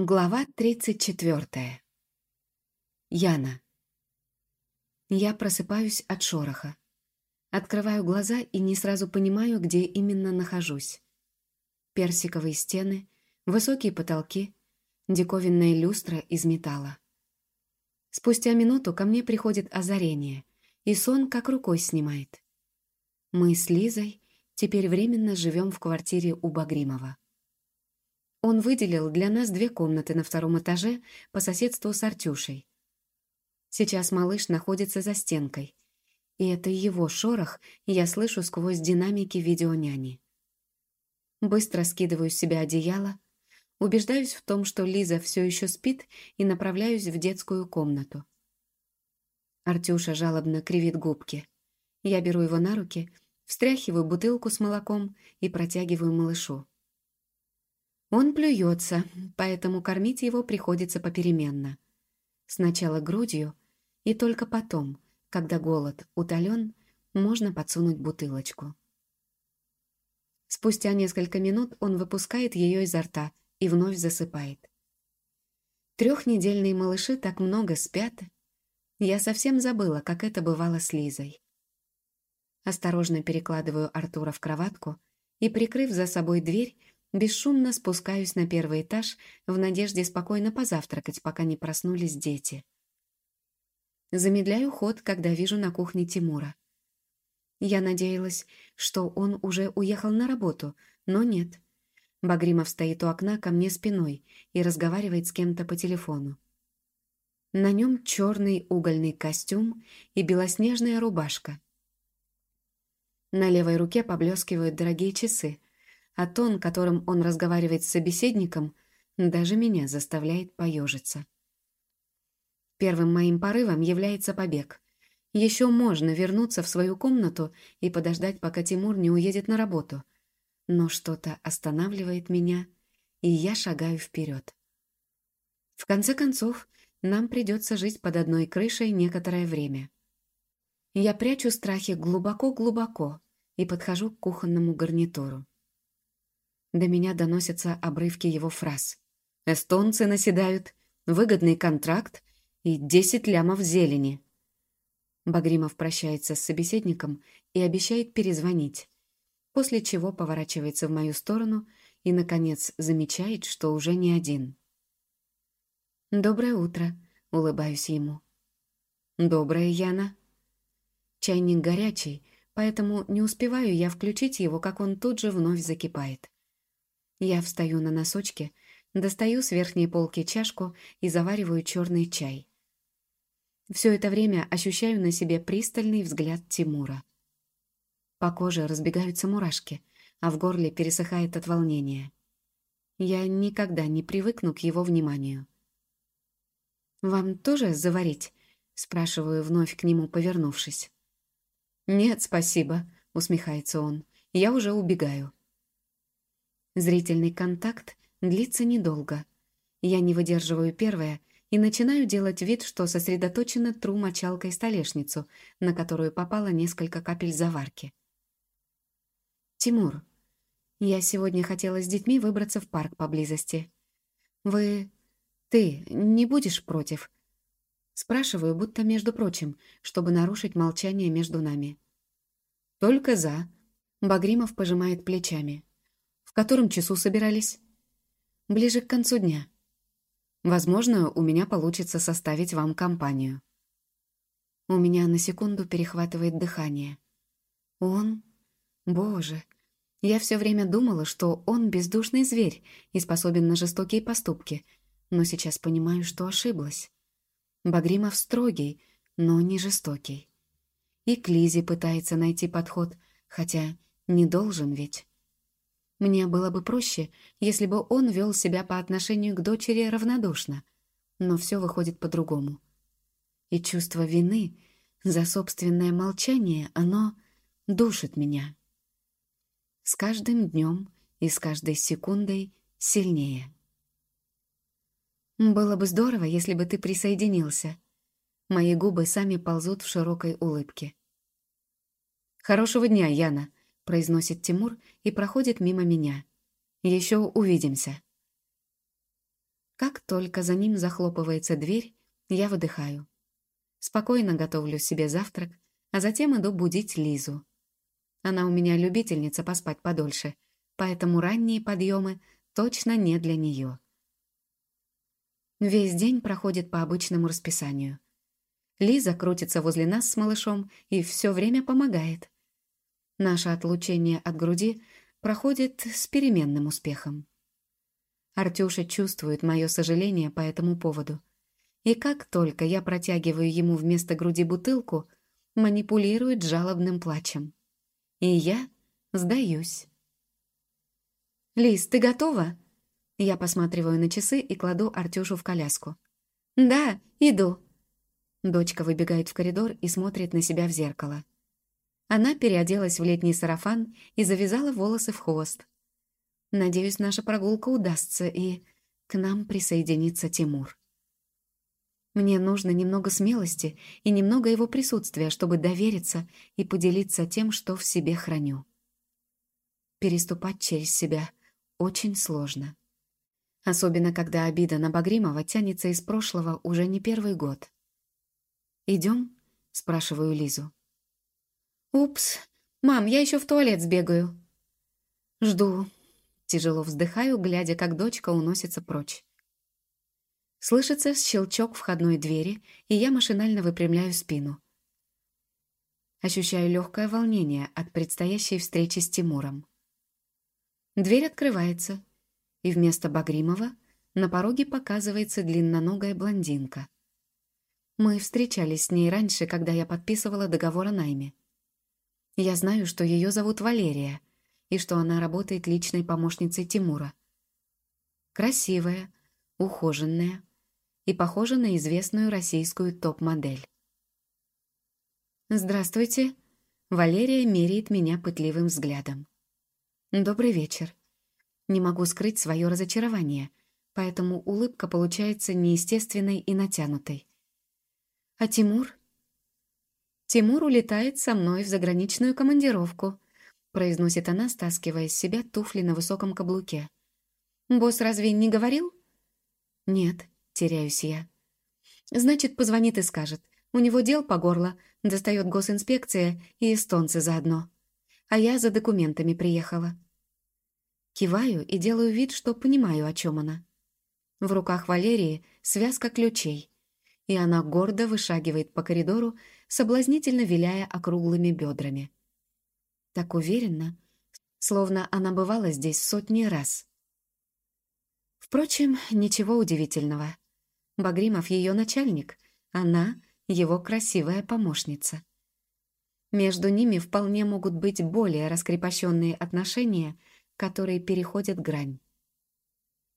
Глава 34. Яна. Я просыпаюсь от шороха. Открываю глаза и не сразу понимаю, где именно нахожусь. Персиковые стены, высокие потолки, диковинная люстра из металла. Спустя минуту ко мне приходит озарение, и сон как рукой снимает. Мы с Лизой теперь временно живем в квартире у Багримова. Он выделил для нас две комнаты на втором этаже по соседству с Артюшей. Сейчас малыш находится за стенкой, и это его шорох я слышу сквозь динамики видеоняни. Быстро скидываю с себя одеяло, убеждаюсь в том, что Лиза все еще спит, и направляюсь в детскую комнату. Артюша жалобно кривит губки. Я беру его на руки, встряхиваю бутылку с молоком и протягиваю малышу. Он плюется, поэтому кормить его приходится попеременно. Сначала грудью, и только потом, когда голод утолен, можно подсунуть бутылочку. Спустя несколько минут он выпускает ее изо рта и вновь засыпает. Трехнедельные малыши так много спят. Я совсем забыла, как это бывало с Лизой. Осторожно перекладываю Артура в кроватку и, прикрыв за собой дверь, Бесшумно спускаюсь на первый этаж в надежде спокойно позавтракать, пока не проснулись дети. Замедляю ход, когда вижу на кухне Тимура. Я надеялась, что он уже уехал на работу, но нет. Багримов стоит у окна ко мне спиной и разговаривает с кем-то по телефону. На нем черный угольный костюм и белоснежная рубашка. На левой руке поблескивают дорогие часы, а тон, которым он разговаривает с собеседником, даже меня заставляет поежиться. Первым моим порывом является побег. Еще можно вернуться в свою комнату и подождать, пока Тимур не уедет на работу. Но что-то останавливает меня, и я шагаю вперед. В конце концов, нам придется жить под одной крышей некоторое время. Я прячу страхи глубоко-глубоко и подхожу к кухонному гарнитуру. До меня доносятся обрывки его фраз. «Эстонцы наседают», «Выгодный контракт» и «Десять лямов зелени». Багримов прощается с собеседником и обещает перезвонить, после чего поворачивается в мою сторону и, наконец, замечает, что уже не один. «Доброе утро», — улыбаюсь ему. «Доброе, Яна». Чайник горячий, поэтому не успеваю я включить его, как он тут же вновь закипает. Я встаю на носочки, достаю с верхней полки чашку и завариваю черный чай. Все это время ощущаю на себе пристальный взгляд Тимура. По коже разбегаются мурашки, а в горле пересыхает от волнения. Я никогда не привыкну к его вниманию. «Вам тоже заварить?» — спрашиваю, вновь к нему повернувшись. «Нет, спасибо», — усмехается он. «Я уже убегаю». Зрительный контакт длится недолго. Я не выдерживаю первое и начинаю делать вид, что сосредоточенно тру мочалкой столешницу, на которую попало несколько капель заварки. «Тимур, я сегодня хотела с детьми выбраться в парк поблизости. Вы... ты не будешь против?» Спрашиваю, будто между прочим, чтобы нарушить молчание между нами. «Только за». Багримов пожимает плечами. Котором часу собирались? Ближе к концу дня. Возможно, у меня получится составить вам компанию. У меня на секунду перехватывает дыхание. Он? Боже! Я все время думала, что он бездушный зверь и способен на жестокие поступки, но сейчас понимаю, что ошиблась. Багримов строгий, но не жестокий. И к Лизе пытается найти подход, хотя не должен ведь. Мне было бы проще, если бы он вел себя по отношению к дочери равнодушно. Но все выходит по-другому. И чувство вины за собственное молчание, оно душит меня. С каждым днем и с каждой секундой сильнее. Было бы здорово, если бы ты присоединился. Мои губы сами ползут в широкой улыбке. «Хорошего дня, Яна», произносит Тимур и проходит мимо меня. Еще увидимся. Как только за ним захлопывается дверь, я выдыхаю. Спокойно готовлю себе завтрак, а затем иду будить Лизу. Она у меня любительница поспать подольше, поэтому ранние подъемы точно не для нее. Весь день проходит по обычному расписанию. Лиза крутится возле нас с малышом и все время помогает. Наше отлучение от груди проходит с переменным успехом. Артюша чувствует мое сожаление по этому поводу. И как только я протягиваю ему вместо груди бутылку, манипулирует жалобным плачем. И я сдаюсь. «Лиз, ты готова?» Я посматриваю на часы и кладу Артюшу в коляску. «Да, иду». Дочка выбегает в коридор и смотрит на себя в зеркало. Она переоделась в летний сарафан и завязала волосы в хвост. Надеюсь, наша прогулка удастся, и к нам присоединится Тимур. Мне нужно немного смелости и немного его присутствия, чтобы довериться и поделиться тем, что в себе храню. Переступать через себя очень сложно. Особенно, когда обида на Багримова тянется из прошлого уже не первый год. «Идем?» — спрашиваю Лизу. «Упс, мам, я еще в туалет сбегаю». «Жду». Тяжело вздыхаю, глядя, как дочка уносится прочь. Слышится щелчок входной двери, и я машинально выпрямляю спину. Ощущаю легкое волнение от предстоящей встречи с Тимуром. Дверь открывается, и вместо Багримова на пороге показывается длинноногая блондинка. Мы встречались с ней раньше, когда я подписывала договор о найме. Я знаю, что ее зовут Валерия, и что она работает личной помощницей Тимура. Красивая, ухоженная, и похожа на известную российскую топ-модель. «Здравствуйте!» Валерия меряет меня пытливым взглядом. «Добрый вечер. Не могу скрыть свое разочарование, поэтому улыбка получается неестественной и натянутой. А Тимур? Тимур улетает со мной в заграничную командировку, произносит она, стаскивая с себя туфли на высоком каблуке. Босс разве не говорил? Нет, теряюсь я. Значит, позвонит и скажет. У него дел по горло, достает госинспекция и эстонцы заодно. А я за документами приехала. Киваю и делаю вид, что понимаю, о чем она. В руках Валерии связка ключей, и она гордо вышагивает по коридору, соблазнительно виляя округлыми бедрами. Так уверенно, словно она бывала здесь сотни раз. Впрочем, ничего удивительного. Багримов ее начальник, она его красивая помощница. Между ними вполне могут быть более раскрепощенные отношения, которые переходят грань.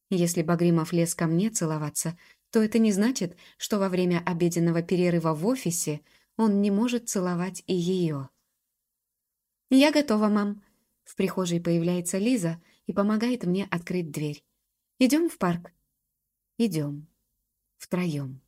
Если Багримов лез ко мне целоваться, то это не значит, что во время обеденного перерыва в офисе он не может целовать и ее. «Я готова, мам». В прихожей появляется Лиза и помогает мне открыть дверь. «Идем в парк?» «Идем». Втроем.